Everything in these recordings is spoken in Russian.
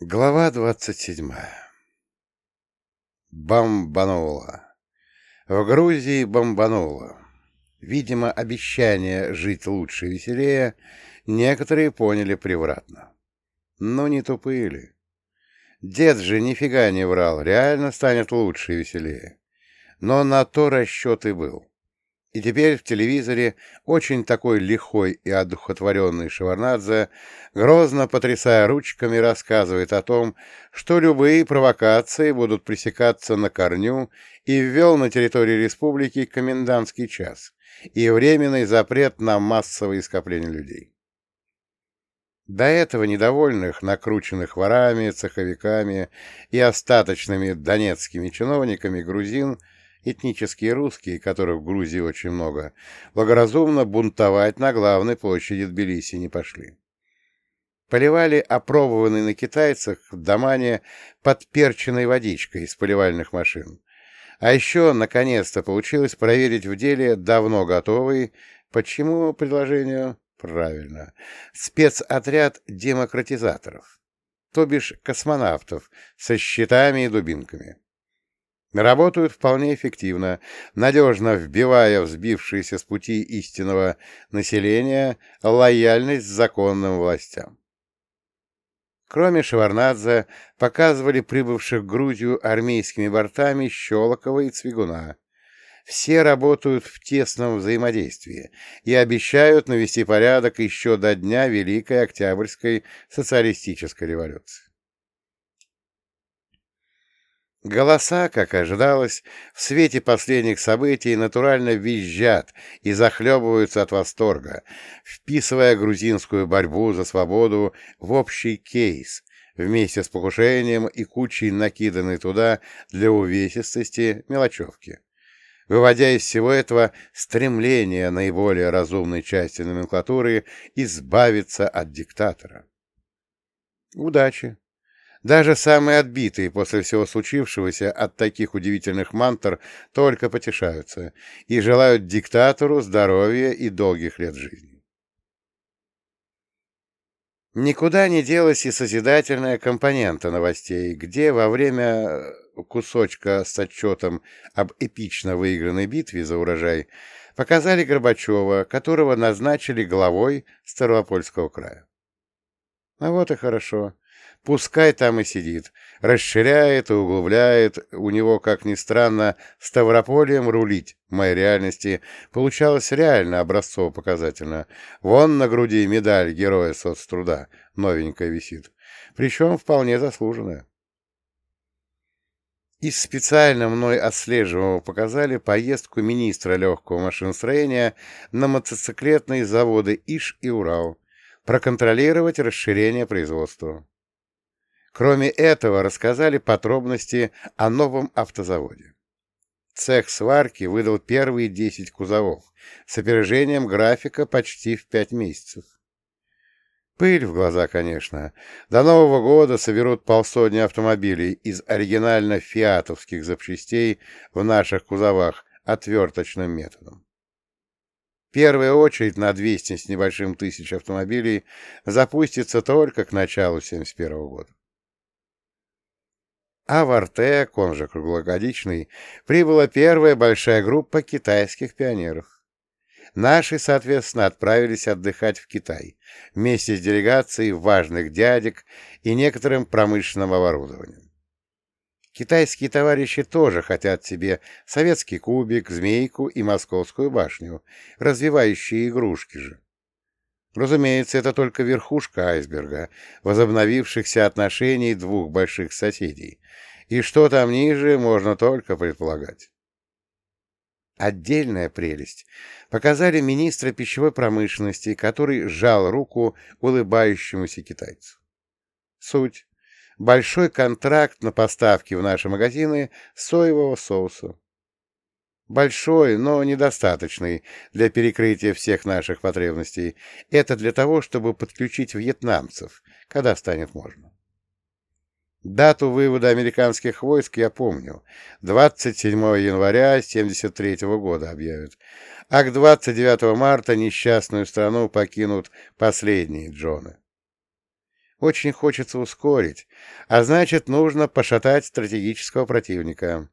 Глава двадцать седьмая Бомбануло. В Грузии бомбануло. Видимо, обещание жить лучше и веселее некоторые поняли превратно. Но не тупые ли? Дед же нифига не врал, реально станет лучше и веселее. Но на то расчет и был. И теперь в телевизоре очень такой лихой и одухотворенный Шеварнадзе, грозно потрясая ручками, рассказывает о том, что любые провокации будут пресекаться на корню и ввел на территории республики комендантский час и временный запрет на массовые скопления людей. До этого недовольных, накрученных ворами, цеховиками и остаточными донецкими чиновниками грузин – этнические русские, которых в Грузии очень много, благоразумно бунтовать на главной площади Тбилиси не пошли. Поливали опробованные на китайцах в Дамане подперченной водичкой из поливальных машин. А еще, наконец-то, получилось проверить в деле давно готовый, почему предложению, правильно, спецотряд демократизаторов, то бишь космонавтов со щитами и дубинками. Работают вполне эффективно, надежно вбивая в сбившиеся с пути истинного населения лояльность законным властям. Кроме Шеварнадзе, показывали прибывших в Грузию армейскими бортами Щелокова и Цвигуна. Все работают в тесном взаимодействии и обещают навести порядок еще до дня Великой Октябрьской социалистической революции. Голоса, как ожидалось, в свете последних событий натурально визжат и захлебываются от восторга, вписывая грузинскую борьбу за свободу в общий кейс, вместе с покушением и кучей накиданной туда для увесистости мелочевки, выводя из всего этого стремление наиболее разумной части номенклатуры избавиться от диктатора. Удачи! Даже самые отбитые после всего случившегося от таких удивительных мантр только потешаются и желают диктатору здоровья и долгих лет жизни. Никуда не делась и созидательная компонента новостей, где во время кусочка с отчетом об эпично выигранной битве за урожай показали Горбачева, которого назначили главой Ставропольского края. А вот и хорошо. Пускай там и сидит, расширяет и углубляет, у него, как ни странно, Ставрополием рулить в моей реальности получалось реально образцово-показательно. Вон на груди медаль Героя соцтруда, новенькая висит, причем вполне заслуженная. Из специально мной отслеживаемого показали поездку министра легкого машиностроения на мотоциклетные заводы Иш и Урал, проконтролировать расширение производства. Кроме этого, рассказали подробности о новом автозаводе. Цех сварки выдал первые 10 кузовов с опережением графика почти в 5 месяцев. Пыль в глаза, конечно. До Нового года соберут полсотни автомобилей из оригинально фиатовских запчастей в наших кузовах отверточным методом. Первая очередь на 200 с небольшим тысяч автомобилей запустится только к началу 1971 года. А в Артек, он же круглогодичный, прибыла первая большая группа китайских пионеров. Наши, соответственно, отправились отдыхать в Китай вместе с делегацией важных дядек и некоторым промышленным оборудованием. Китайские товарищи тоже хотят себе советский кубик, змейку и московскую башню, развивающие игрушки же. Разумеется, это только верхушка айсберга, возобновившихся отношений двух больших соседей, и что там ниже, можно только предполагать. Отдельная прелесть показали министра пищевой промышленности, который сжал руку улыбающемуся китайцу. Суть. Большой контракт на поставки в наши магазины соевого соуса. Большой, но недостаточный для перекрытия всех наших потребностей. Это для того, чтобы подключить вьетнамцев, когда станет можно. Дату вывода американских войск я помню. 27 января 1973 года объявят. А к 29 марта несчастную страну покинут последние Джоны. Очень хочется ускорить, а значит, нужно пошатать стратегического противника.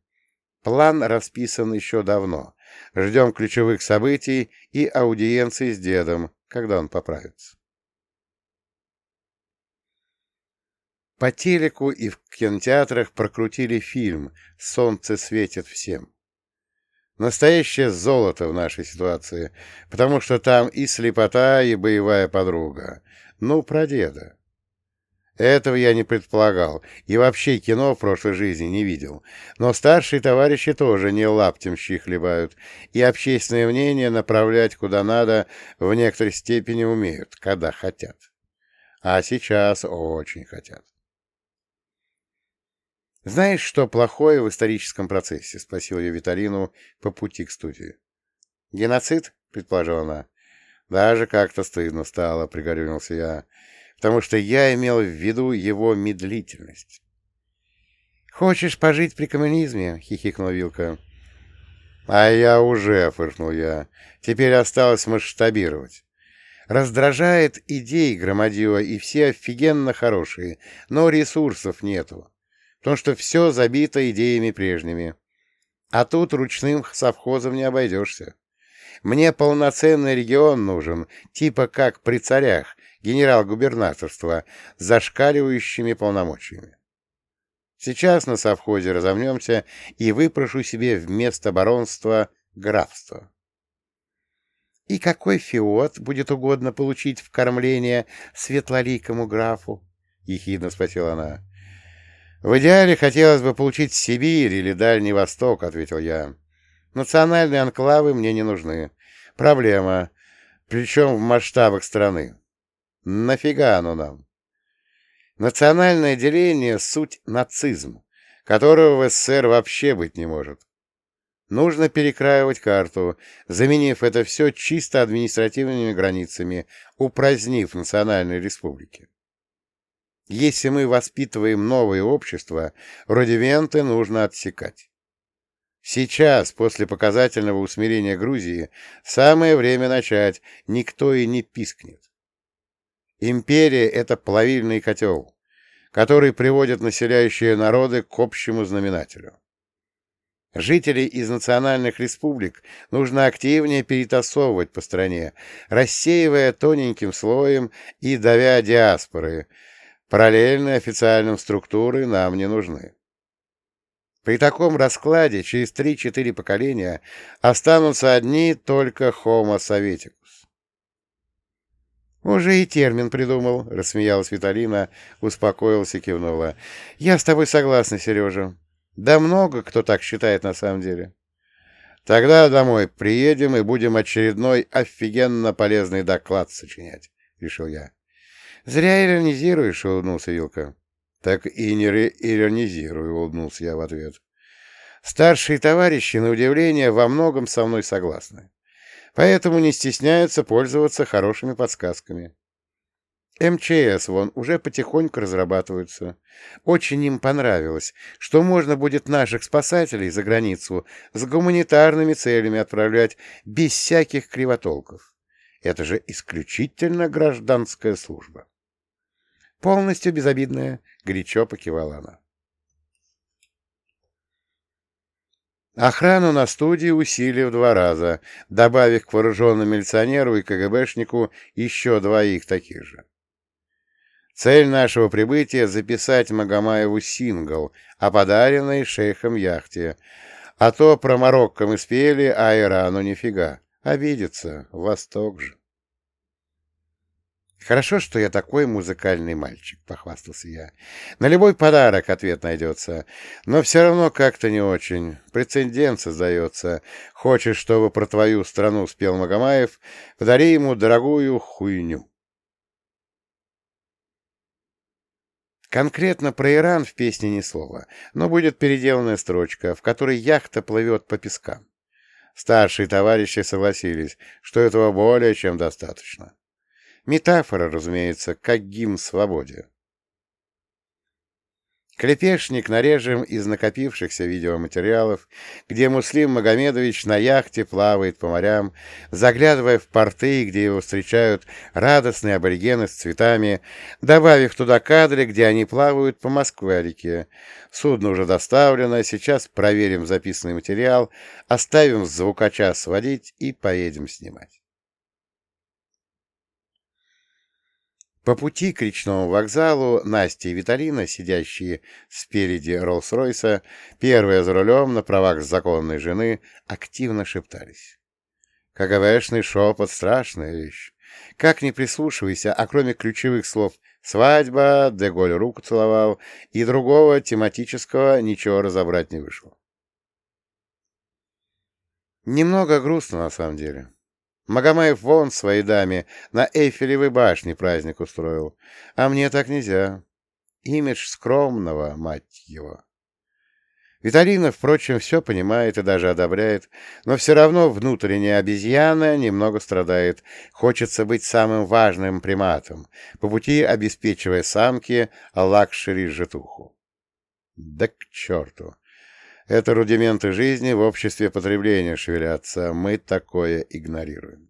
План расписан еще давно. Ждем ключевых событий и аудиенции с дедом, когда он поправится. По телеку и в кинотеатрах прокрутили фильм «Солнце светит всем». Настоящее золото в нашей ситуации, потому что там и слепота, и боевая подруга. Ну, про деда. Этого я не предполагал, и вообще кино в прошлой жизни не видел. Но старшие товарищи тоже не лаптем щи хлебают, и общественное мнение направлять куда надо в некоторой степени умеют, когда хотят. А сейчас очень хотят. «Знаешь, что плохое в историческом процессе?» — спросил я Виталину по пути к студии. «Геноцид?» — предположила она. «Даже как-то стыдно стало», — пригорюнился я, потому что я имел в виду его медлительность. «Хочешь пожить при коммунизме?» — хихикнула Вилка. «А я уже», — фыркнул я. «Теперь осталось масштабировать. Раздражает идей громадье, и все офигенно хорошие, но ресурсов нету потому что все забито идеями прежними. А тут ручным совхозом не обойдешься. Мне полноценный регион нужен, типа как при царях, генерал-губернаторства, с зашкаливающими полномочиями. Сейчас на совхозе разомнемся и выпрошу себе вместо баронства графство. — И какой фиот будет угодно получить в кормление светлоликому графу? — ехидно спросила она. «В идеале хотелось бы получить Сибирь или Дальний Восток», — ответил я. «Национальные анклавы мне не нужны. Проблема. Причем в масштабах страны. Нафига оно нам?» Национальное деление — суть нацизм, которого в СССР вообще быть не может. Нужно перекраивать карту, заменив это все чисто административными границами, упразднив национальные республики. Если мы воспитываем новое общество, родивенты нужно отсекать. Сейчас, после показательного усмирения Грузии, самое время начать, никто и не пискнет. Империя — это плавильный котел, который приводит населяющие народы к общему знаменателю. Жителей из национальных республик нужно активнее перетасовывать по стране, рассеивая тоненьким слоем и давя диаспоры — Параллельные официальным структуры нам не нужны. При таком раскладе через 3-4 поколения останутся одни только Homo советикус. «Уже и термин придумал», — рассмеялась Виталина, успокоилась и кивнула. «Я с тобой согласна, Сережа. Да много кто так считает на самом деле». «Тогда домой приедем и будем очередной офигенно полезный доклад сочинять», — решил я. «Зря иронизируешь», — улыбнулся Вилка. «Так и не иронизирую», — улыбнулся я в ответ. «Старшие товарищи, на удивление, во многом со мной согласны, поэтому не стесняются пользоваться хорошими подсказками». МЧС вон уже потихоньку разрабатываются. Очень им понравилось, что можно будет наших спасателей за границу с гуманитарными целями отправлять без всяких кривотолков. Это же исключительно гражданская служба. Полностью безобидная, горячо покивала она. Охрану на студии усилили в два раза, добавив к вооруженному милиционеру и КГБшнику еще двоих таких же. Цель нашего прибытия — записать Магомаеву сингл о подаренной шейхом яхте, а то про Марокко мы спели, а Ирану нифига. Обидится, Восток же. «Хорошо, что я такой музыкальный мальчик», — похвастался я. «На любой подарок ответ найдется, но все равно как-то не очень. Прецедент создается. Хочешь, чтобы про твою страну спел Магомаев, подари ему дорогую хуйню». Конкретно про Иран в песне ни слова, но будет переделанная строчка, в которой яхта плывет по пескам. Старшие товарищи согласились, что этого более чем достаточно. Метафора, разумеется, как гимн свободе. Клепешник нарежем из накопившихся видеоматериалов, где Муслим Магомедович на яхте плавает по морям, заглядывая в порты, где его встречают радостные аборигены с цветами, добавив туда кадры, где они плавают по Москве-реке. Судно уже доставлено, сейчас проверим записанный материал, оставим звукача сводить и поедем снимать. По пути к речному вокзалу Настя и Виталина, сидящие спереди Роллс-Ройса, первая за рулем на правах законной жены, активно шептались. КГБшный шепот — страшная вещь. Как ни прислушивайся, а кроме ключевых слов «свадьба», «Деголь руку целовал» и другого тематического ничего разобрать не вышло. Немного грустно на самом деле. Магомаев вон своей даме на Эйфелевой башне праздник устроил. А мне так нельзя. Имидж скромного, мать его. Виталина, впрочем, все понимает и даже одобряет, но все равно внутренняя обезьяна немного страдает. Хочется быть самым важным приматом, по пути обеспечивая самке лакшери-житуху. Да к черту! Это рудименты жизни в обществе потребления шевелятся. Мы такое игнорируем.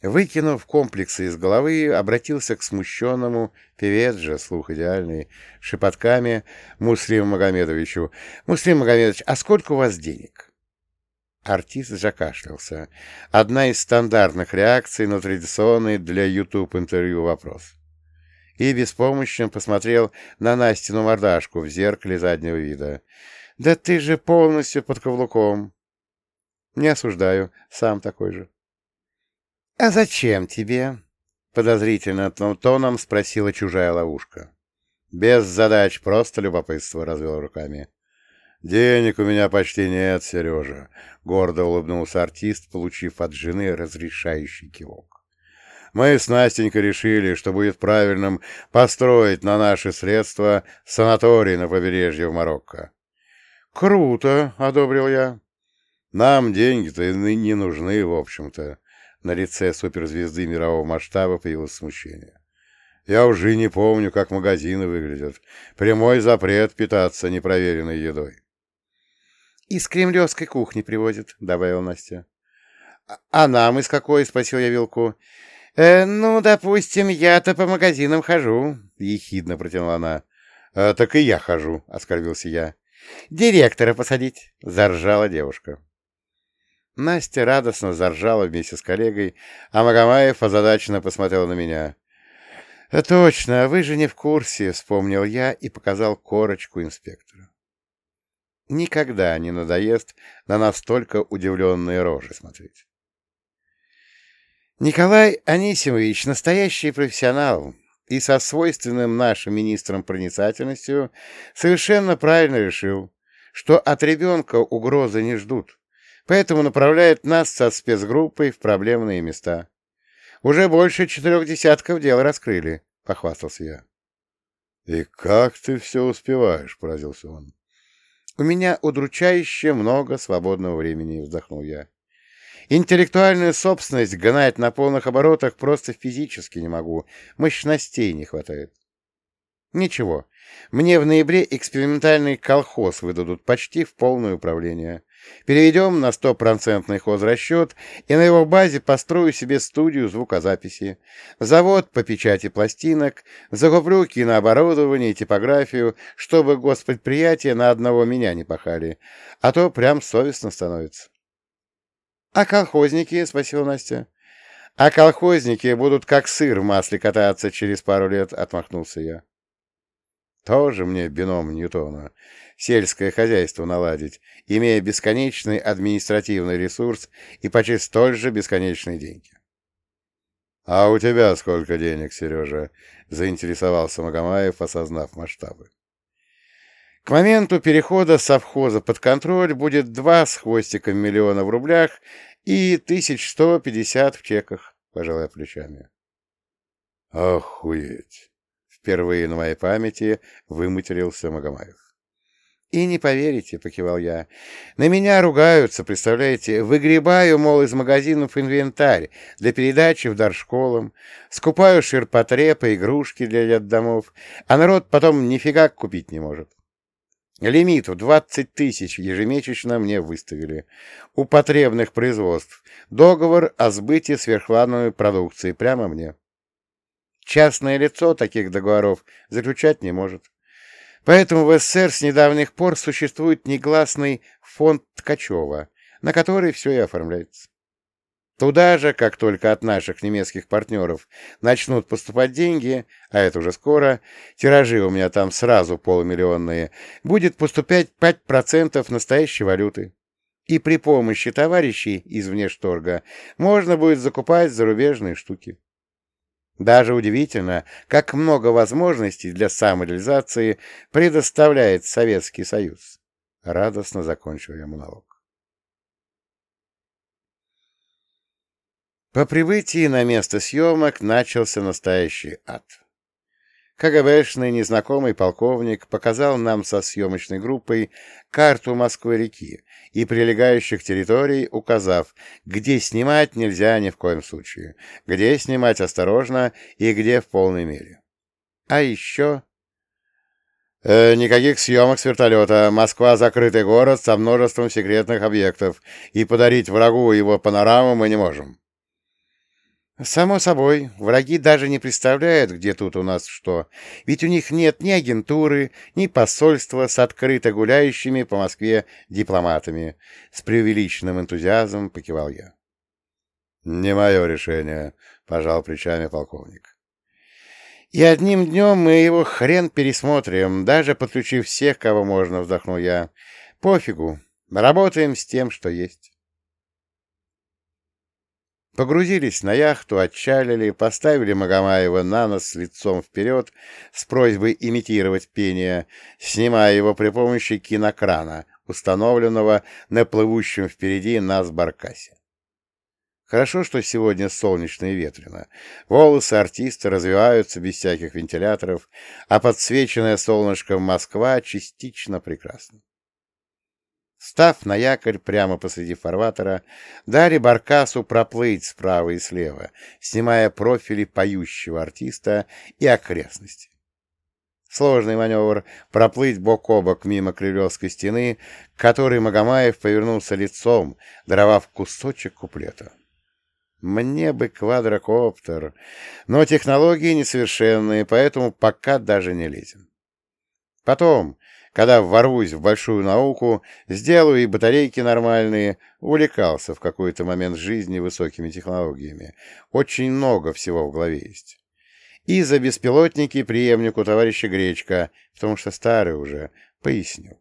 Выкинув комплексы из головы, обратился к смущенному, певец же, слух идеальный, шепотками, Муслиму Магомедовичу. «Муслим Магомедович, а сколько у вас денег?» Артист закашлялся. Одна из стандартных реакций на традиционный для YouTube-интервью вопрос и беспомощно посмотрел на Настину мордашку в зеркале заднего вида. «Да ты же полностью под каблуком!» «Не осуждаю, сам такой же». «А зачем тебе?» — подозрительно тоном спросила чужая ловушка. «Без задач, просто любопытство», — развел руками. «Денег у меня почти нет, Сережа», — гордо улыбнулся артист, получив от жены разрешающий кивок мы с Настенькой решили, что будет правильным построить на наши средства санаторий на побережье в Марокко. «Круто!» — одобрил я. «Нам деньги-то не нужны, в общем-то». На лице суперзвезды мирового масштаба появилось смущение. «Я уже не помню, как магазины выглядят. Прямой запрет питаться непроверенной едой». «Из кремлевской кухни привозят», — добавила Настя. «А, «А нам из какой?» — спросил я Вилку. «Э, «Ну, допустим, я-то по магазинам хожу», — ехидно протянула она. «А, «Так и я хожу», — оскорбился я. «Директора посадить», — заржала девушка. Настя радостно заржала вместе с коллегой, а Магомаев озадаченно посмотрел на меня. «Точно, вы же не в курсе», — вспомнил я и показал корочку инспектору. Никогда не надоест на настолько удивленные рожи смотреть. Николай Анисимович настоящий профессионал и со свойственным нашим министром проницательностью совершенно правильно решил, что от ребенка угрозы не ждут, поэтому направляет нас со спецгруппой в проблемные места. Уже больше четырех десятков дел раскрыли, — похвастался я. — И как ты все успеваешь? — поразился он. — У меня удручающе много свободного времени, — вздохнул я. Интеллектуальную собственность гнать на полных оборотах просто физически не могу. Мощностей не хватает. Ничего. Мне в ноябре экспериментальный колхоз выдадут почти в полное управление. Переведем на стопроцентный хозрасчет, и на его базе построю себе студию звукозаписи, завод по печати пластинок, закуплю кинооборудование и типографию, чтобы госпредприятия на одного меня не пахали, а то прям совестно становится. — А колхозники? — спросила Настя. — А колхозники будут как сыр в масле кататься через пару лет, — отмахнулся я. Тоже мне бином Ньютона. Сельское хозяйство наладить, имея бесконечный административный ресурс и почти столь же бесконечные деньги. — А у тебя сколько денег, Сережа? — заинтересовался Магомаев, осознав масштабы. К моменту перехода совхоза под контроль будет два с хвостиком миллиона в рублях и тысяч сто пятьдесят в чеках, пожалуй, плечами. Охуеть! Впервые на моей памяти выматерился Магомаев. И не поверите, — покивал я. На меня ругаются, представляете, выгребаю, мол, из магазинов инвентарь для передачи в дар школам, скупаю ширпотребы, игрушки для детдомов, а народ потом нифига купить не может. Лимит в 20 тысяч ежемесячно мне выставили. У потребных производств. Договор о сбытии сверхплановой продукции прямо мне. Частное лицо таких договоров заключать не может. Поэтому в СССР с недавних пор существует негласный фонд Ткачева, на который все и оформляется. Туда же, как только от наших немецких партнеров начнут поступать деньги, а это уже скоро, тиражи у меня там сразу полумиллионные, будет поступать 5% настоящей валюты. И при помощи товарищей из внешторга можно будет закупать зарубежные штуки. Даже удивительно, как много возможностей для самореализации предоставляет Советский Союз. Радостно закончил я монолог. По прибытии на место съемок начался настоящий ад. КГБшный незнакомый полковник показал нам со съемочной группой карту Москвы-реки и прилегающих территорий, указав, где снимать нельзя ни в коем случае, где снимать осторожно и где в полной мере. А еще... Э, никаких съемок с вертолета. Москва — закрытый город со множеством секретных объектов, и подарить врагу его панораму мы не можем. Само собой, враги даже не представляют, где тут у нас что, ведь у них нет ни агентуры, ни посольства с открыто гуляющими по Москве дипломатами. С преувеличенным энтузиазмом покивал я. — Не мое решение, — пожал плечами полковник. — И одним днем мы его хрен пересмотрим, даже подключив всех, кого можно, вздохнул я. — Пофигу, работаем с тем, что есть. Погрузились на яхту, отчалили, поставили Магомаева на нос лицом вперед с просьбой имитировать пение, снимая его при помощи кинокрана, установленного на плывущем впереди нас баркасе. Хорошо, что сегодня солнечно и ветрено. Волосы артиста развиваются без всяких вентиляторов, а подсвеченная солнышком Москва частично прекрасна. Став на якорь прямо посреди фарватера, дали Баркасу проплыть справа и слева, снимая профили поющего артиста и окрестности. Сложный маневр — проплыть бок о бок мимо Кремлевской стены, к которой Магомаев повернулся лицом, даровав кусочек куплета. Мне бы квадрокоптер, но технологии несовершенные, поэтому пока даже не лезем. Потом, когда ворвусь в большую науку, сделаю и батарейки нормальные, увлекался в какой-то момент жизни высокими технологиями. Очень много всего в голове есть. И за беспилотники преемнику товарища Гречка, потому что старый уже, пояснил.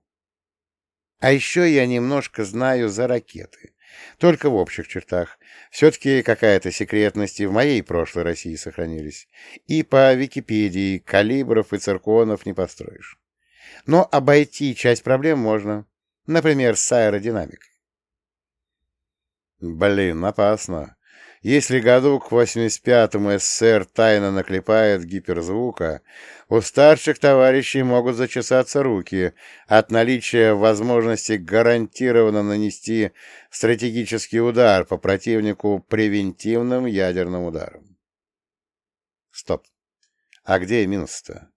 А еще я немножко знаю за ракеты. Только в общих чертах. Все-таки какая-то секретность и в моей прошлой России сохранились. И по Википедии калибров и цирконов не построишь но обойти часть проблем можно, например, с аэродинамикой. Блин, опасно. Если году к 85-му СССР тайно наклепает гиперзвука, у старших товарищей могут зачесаться руки от наличия возможности гарантированно нанести стратегический удар по противнику превентивным ядерным ударом. Стоп. А где минус-то?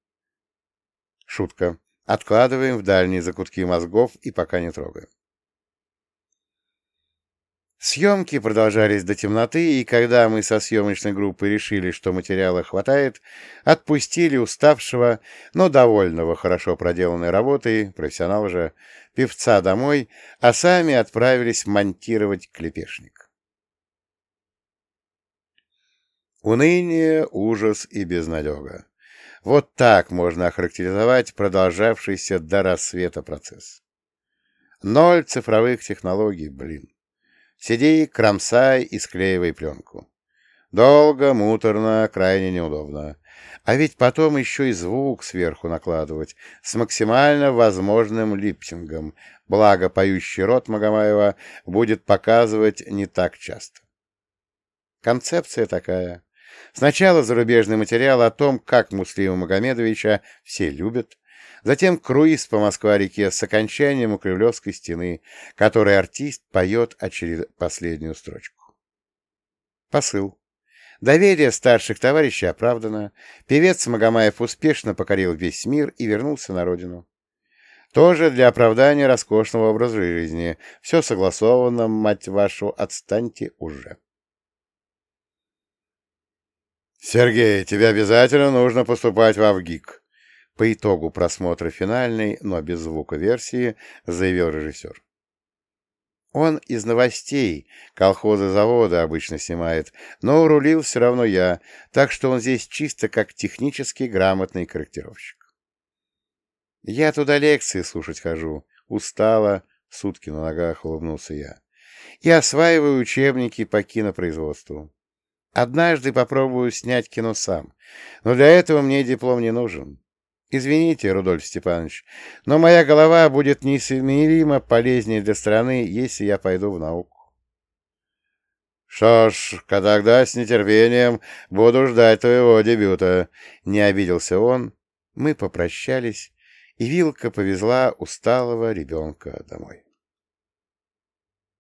Шутка. Откладываем в дальние закутки мозгов и пока не трогаем. Съемки продолжались до темноты, и когда мы со съемочной группой решили, что материала хватает, отпустили уставшего, но довольного хорошо проделанной работой, профессионал же, певца домой, а сами отправились монтировать клепешник. Уныние, ужас и безнадега. Вот так можно охарактеризовать продолжавшийся до рассвета процесс. Ноль цифровых технологий, блин. Сиди, кромсай и склеивай пленку. Долго, муторно, крайне неудобно. А ведь потом еще и звук сверху накладывать с максимально возможным липсингом, благо поющий рот Магомаева будет показывать не так часто. Концепция такая. Сначала зарубежный материал о том, как Муслима Магомедовича все любят, Затем круиз по Москва-реке с окончанием у Кремлевской стены, который артист поет очеред... последнюю строчку. Посыл. Доверие старших товарищей оправдано. Певец Магомаев успешно покорил весь мир и вернулся на родину. Тоже для оправдания роскошного образа жизни. Все согласовано, мать вашу, отстаньте уже. «Сергей, тебе обязательно нужно поступать в Авгик», по итогу просмотра финальной, но без звука версии, заявил режиссер. Он из новостей, колхозы завода обычно снимает, но рулил все равно я, так что он здесь чисто как технически грамотный корректировщик. Я туда лекции слушать хожу. Устала, сутки на ногах улыбнулся я. И осваиваю учебники по кинопроизводству. Однажды попробую снять кино сам, но для этого мне диплом не нужен. Извините, Рудольф Степанович, но моя голова будет несоизмеримо полезнее для страны, если я пойду в науку. Что ж, тогда с нетерпением буду ждать твоего дебюта. Не обиделся он. Мы попрощались, и Вилка повезла усталого ребенка домой.